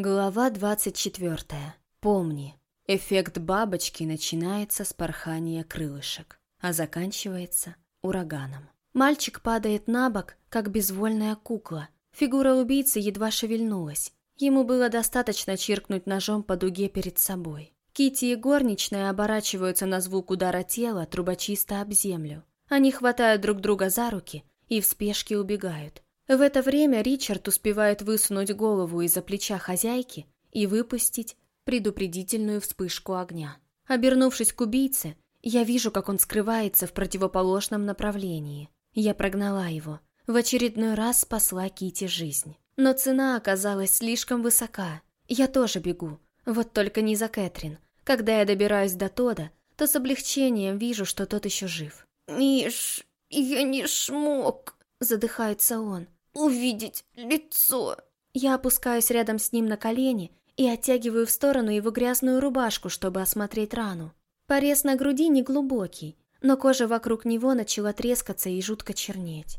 Глава 24. Помни, эффект бабочки начинается с порхания крылышек, а заканчивается ураганом. Мальчик падает на бок, как безвольная кукла. Фигура убийцы едва шевельнулась. Ему было достаточно чиркнуть ножом по дуге перед собой. Кити и горничная оборачиваются на звук удара тела трубочисто об землю. Они хватают друг друга за руки и в спешке убегают. В это время Ричард успевает высунуть голову из-за плеча хозяйки и выпустить предупредительную вспышку огня. Обернувшись к убийце, я вижу, как он скрывается в противоположном направлении. Я прогнала его. В очередной раз спасла Кити жизнь. Но цена оказалась слишком высока. Я тоже бегу. Вот только не за Кэтрин. Когда я добираюсь до Тода, то с облегчением вижу, что тот еще жив. «Миш, я не смог», — задыхается он увидеть лицо. Я опускаюсь рядом с ним на колени и оттягиваю в сторону его грязную рубашку, чтобы осмотреть рану. Порез на груди не глубокий, но кожа вокруг него начала трескаться и жутко чернеть.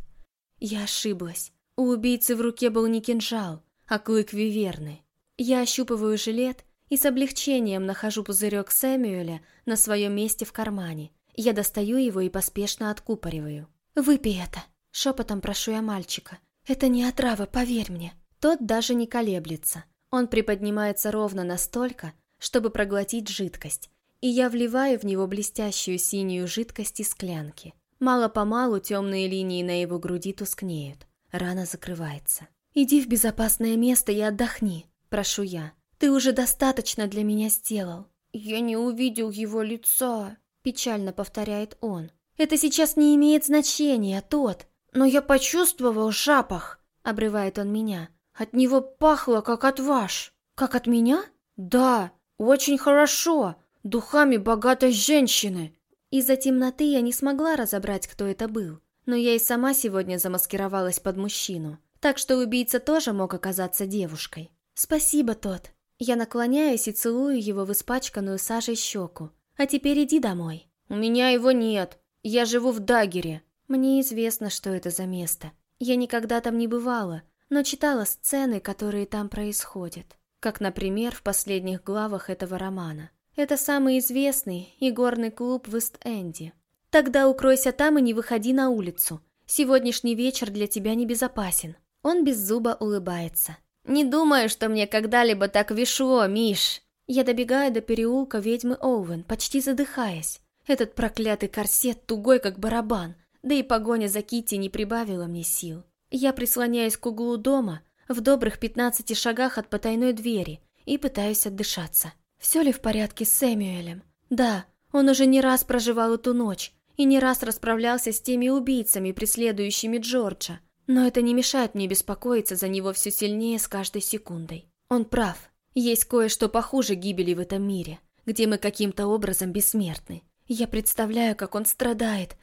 Я ошиблась. У убийцы в руке был не кинжал, а клык виверны. Я ощупываю жилет и с облегчением нахожу пузырек Сэмюэля на своем месте в кармане. Я достаю его и поспешно откупориваю. «Выпей это!» — шепотом прошу я мальчика. «Это не отрава, поверь мне». Тот даже не колеблется. Он приподнимается ровно настолько, чтобы проглотить жидкость, и я вливаю в него блестящую синюю жидкость из склянки. Мало-помалу темные линии на его груди тускнеют. Рана закрывается. «Иди в безопасное место и отдохни», – прошу я. «Ты уже достаточно для меня сделал». «Я не увидел его лица», – печально повторяет он. «Это сейчас не имеет значения, тот. «Но я почувствовал запах», — обрывает он меня. «От него пахло, как от ваш». «Как от меня?» «Да, очень хорошо, духами богатой женщины». Из-за темноты я не смогла разобрать, кто это был. Но я и сама сегодня замаскировалась под мужчину. Так что убийца тоже мог оказаться девушкой. «Спасибо, тот». Я наклоняюсь и целую его в испачканную сажей щеку. «А теперь иди домой». «У меня его нет. Я живу в Дагере». Мне известно, что это за место. Я никогда там не бывала, но читала сцены, которые там происходят. Как, например, в последних главах этого романа. Это самый известный и горный клуб в Ист-Энди. Тогда укройся там и не выходи на улицу. Сегодняшний вечер для тебя небезопасен. Он без зуба улыбается. «Не думаю, что мне когда-либо так вешло, Миш!» Я добегаю до переулка ведьмы Оуэн, почти задыхаясь. Этот проклятый корсет тугой, как барабан. Да и погоня за Кити не прибавила мне сил. Я прислоняюсь к углу дома, в добрых пятнадцати шагах от потайной двери, и пытаюсь отдышаться. Все ли в порядке с Сэмюэлем? Да, он уже не раз проживал эту ночь и не раз расправлялся с теми убийцами, преследующими Джорджа. Но это не мешает мне беспокоиться за него все сильнее с каждой секундой. Он прав. Есть кое-что похуже гибели в этом мире, где мы каким-то образом бессмертны. Я представляю, как он страдает,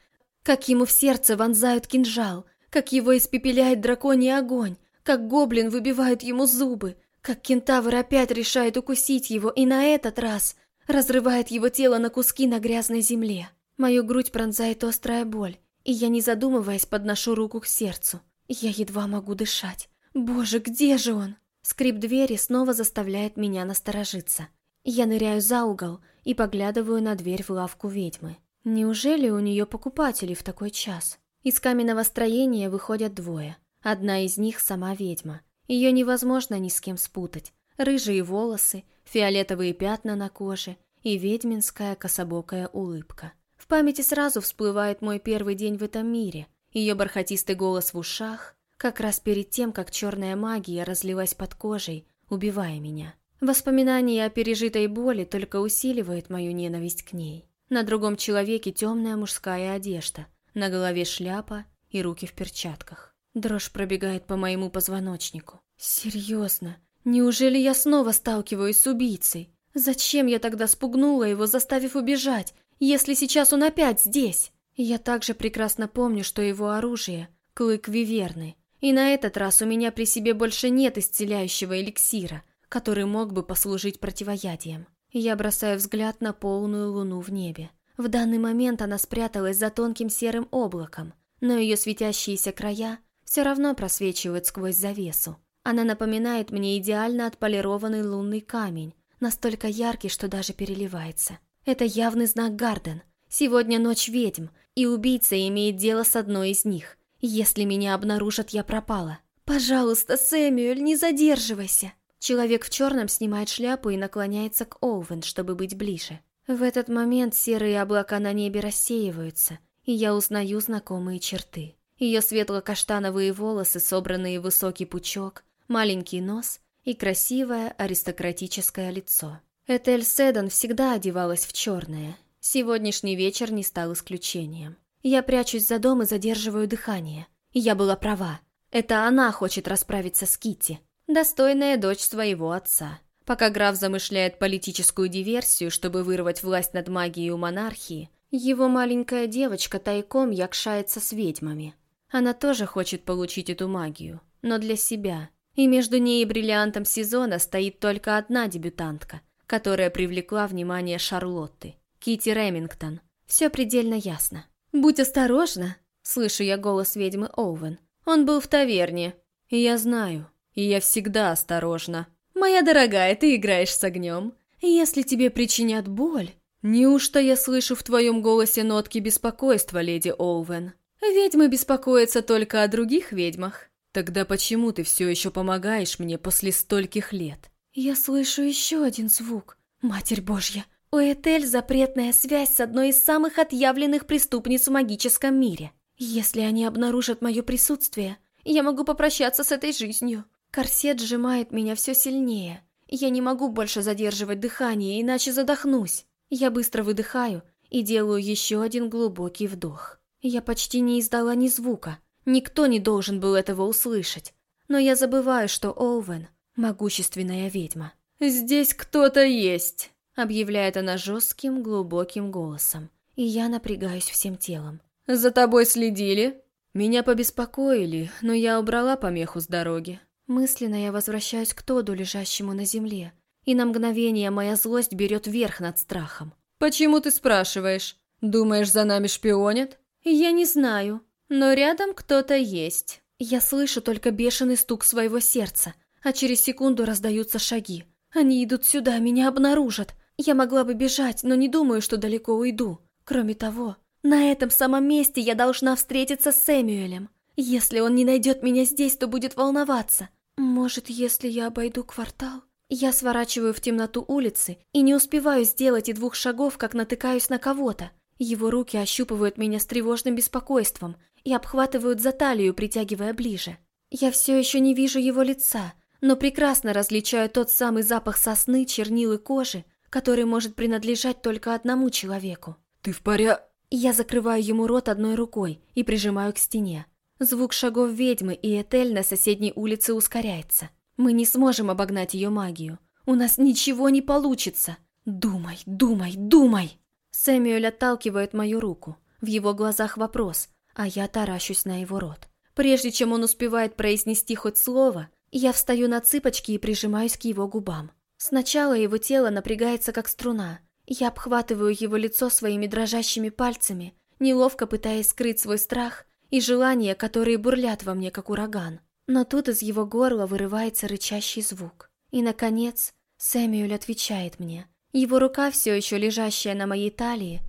как ему в сердце вонзают кинжал, как его испепеляет драконий огонь, как гоблин выбивает ему зубы, как кентавр опять решает укусить его и на этот раз разрывает его тело на куски на грязной земле. Мою грудь пронзает острая боль, и я, не задумываясь, подношу руку к сердцу. Я едва могу дышать. Боже, где же он? Скрип двери снова заставляет меня насторожиться. Я ныряю за угол и поглядываю на дверь в лавку ведьмы. Неужели у нее покупатели в такой час? Из каменного строения выходят двое. Одна из них сама ведьма. Ее невозможно ни с кем спутать. Рыжие волосы, фиолетовые пятна на коже и ведьминская кособокая улыбка. В памяти сразу всплывает мой первый день в этом мире. Ее бархатистый голос в ушах, как раз перед тем, как черная магия разлилась под кожей, убивая меня. Воспоминание о пережитой боли только усиливает мою ненависть к ней. На другом человеке темная мужская одежда, на голове шляпа и руки в перчатках. Дрожь пробегает по моему позвоночнику. Серьезно, неужели я снова сталкиваюсь с убийцей? Зачем я тогда спугнула его, заставив убежать, если сейчас он опять здесь? Я также прекрасно помню, что его оружие — клык виверны. И на этот раз у меня при себе больше нет исцеляющего эликсира, который мог бы послужить противоядием. Я бросаю взгляд на полную луну в небе. В данный момент она спряталась за тонким серым облаком, но ее светящиеся края все равно просвечивают сквозь завесу. Она напоминает мне идеально отполированный лунный камень, настолько яркий, что даже переливается. Это явный знак Гарден. Сегодня ночь ведьм, и убийца имеет дело с одной из них. Если меня обнаружат, я пропала. Пожалуйста, Сэмюэль, не задерживайся. Человек в черном снимает шляпу и наклоняется к Оуэн, чтобы быть ближе. В этот момент серые облака на небе рассеиваются, и я узнаю знакомые черты. Ее светло-каштановые волосы, собранные в высокий пучок, маленький нос и красивое аристократическое лицо. Этель Седан всегда одевалась в черное. Сегодняшний вечер не стал исключением. Я прячусь за дом и задерживаю дыхание. Я была права. Это она хочет расправиться с Кити, достойная дочь своего отца. Пока граф замышляет политическую диверсию, чтобы вырвать власть над магией у монархии, его маленькая девочка тайком якшается с ведьмами. Она тоже хочет получить эту магию, но для себя. И между ней и бриллиантом сезона стоит только одна дебютантка, которая привлекла внимание Шарлотты. Кити Ремингтон. Все предельно ясно. «Будь осторожна!» — слышу я голос ведьмы Оуэн. «Он был в таверне. И я знаю. И я всегда осторожна. «Моя дорогая, ты играешь с огнем. Если тебе причинят боль...» «Неужто я слышу в твоем голосе нотки беспокойства, леди Оуэн? Ведьмы беспокоятся только о других ведьмах. Тогда почему ты все еще помогаешь мне после стольких лет?» «Я слышу еще один звук. Матерь Божья, у Этель запретная связь с одной из самых отъявленных преступниц в магическом мире. Если они обнаружат мое присутствие, я могу попрощаться с этой жизнью. Корсет сжимает меня все сильнее. Я не могу больше задерживать дыхание, иначе задохнусь. Я быстро выдыхаю и делаю еще один глубокий вдох. Я почти не издала ни звука. Никто не должен был этого услышать. Но я забываю, что Оуэн – могущественная ведьма. «Здесь кто-то есть!» – объявляет она жестким, глубоким голосом. И я напрягаюсь всем телом. «За тобой следили?» Меня побеспокоили, но я убрала помеху с дороги. Мысленно я возвращаюсь к Тоду, лежащему на земле, и на мгновение моя злость берет верх над страхом. «Почему ты спрашиваешь? Думаешь, за нами шпионят?» «Я не знаю, но рядом кто-то есть». Я слышу только бешеный стук своего сердца, а через секунду раздаются шаги. Они идут сюда, меня обнаружат. Я могла бы бежать, но не думаю, что далеко уйду. Кроме того, на этом самом месте я должна встретиться с Сэмюэлем. Если он не найдет меня здесь, то будет волноваться. Может, если я обойду квартал? Я сворачиваю в темноту улицы и не успеваю сделать и двух шагов, как натыкаюсь на кого-то. Его руки ощупывают меня с тревожным беспокойством и обхватывают за талию, притягивая ближе. Я все еще не вижу его лица, но прекрасно различаю тот самый запах сосны, чернил и кожи, который может принадлежать только одному человеку. «Ты в порядке?» Я закрываю ему рот одной рукой и прижимаю к стене. Звук шагов ведьмы и Этель на соседней улице ускоряется. Мы не сможем обогнать ее магию. У нас ничего не получится. Думай, думай, думай! Сэмюэль отталкивает мою руку. В его глазах вопрос, а я таращусь на его рот. Прежде чем он успевает произнести хоть слово, я встаю на цыпочки и прижимаюсь к его губам. Сначала его тело напрягается как струна. Я обхватываю его лицо своими дрожащими пальцами, неловко пытаясь скрыть свой страх и желания, которые бурлят во мне, как ураган. Но тут из его горла вырывается рычащий звук. И, наконец, Сэмюэль отвечает мне. Его рука, все еще лежащая на моей талии,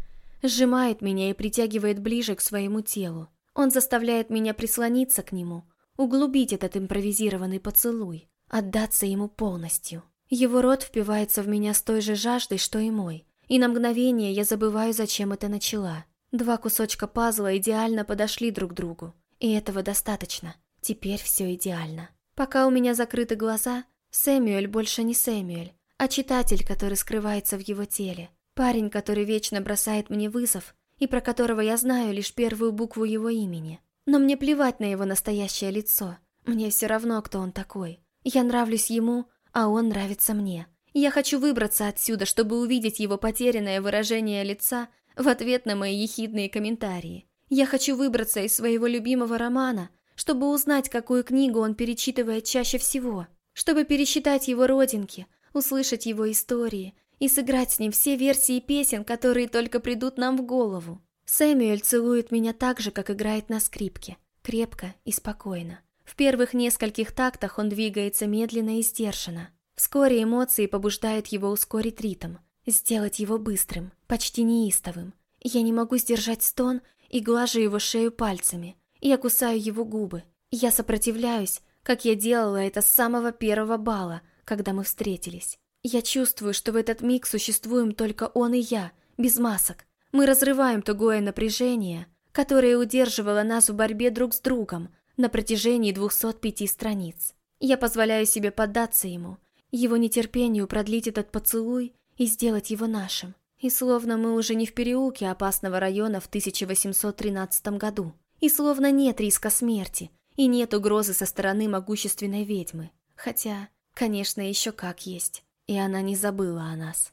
сжимает меня и притягивает ближе к своему телу. Он заставляет меня прислониться к нему, углубить этот импровизированный поцелуй, отдаться ему полностью. Его рот впивается в меня с той же жаждой, что и мой. И на мгновение я забываю, зачем это начала. Два кусочка пазла идеально подошли друг другу. И этого достаточно. Теперь все идеально. Пока у меня закрыты глаза, Сэмюэль больше не Сэмюэль, а читатель, который скрывается в его теле. Парень, который вечно бросает мне вызов, и про которого я знаю лишь первую букву его имени. Но мне плевать на его настоящее лицо. Мне все равно, кто он такой. Я нравлюсь ему, а он нравится мне. Я хочу выбраться отсюда, чтобы увидеть его потерянное выражение лица в ответ на мои ехидные комментарии. Я хочу выбраться из своего любимого романа, чтобы узнать, какую книгу он перечитывает чаще всего, чтобы пересчитать его родинки, услышать его истории и сыграть с ним все версии песен, которые только придут нам в голову. Сэмюэль целует меня так же, как играет на скрипке, крепко и спокойно. В первых нескольких тактах он двигается медленно и сдержанно. Вскоре эмоции побуждают его ускорить ритм, сделать его быстрым, почти неистовым. Я не могу сдержать стон и глажу его шею пальцами. Я кусаю его губы. Я сопротивляюсь, как я делала это с самого первого бала, когда мы встретились. Я чувствую, что в этот миг существуем только он и я, без масок. Мы разрываем тугое напряжение, которое удерживало нас в борьбе друг с другом на протяжении 205 страниц. Я позволяю себе поддаться ему, его нетерпению продлить этот поцелуй и сделать его нашим. И словно мы уже не в переулке опасного района в 1813 году. И словно нет риска смерти, и нет угрозы со стороны могущественной ведьмы. Хотя, конечно, еще как есть. И она не забыла о нас.